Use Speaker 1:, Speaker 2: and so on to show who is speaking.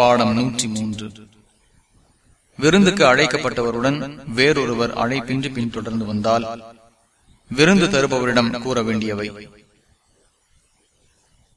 Speaker 1: பாடம் நூற்றி மூன்று விருந்துக்கு அழைக்கப்பட்டவருடன் வேறொருவர் அழைப்பின்றி பின்தொடர்ந்து வந்தால் விருந்து தருபவரிடம் கூற வேண்டியவை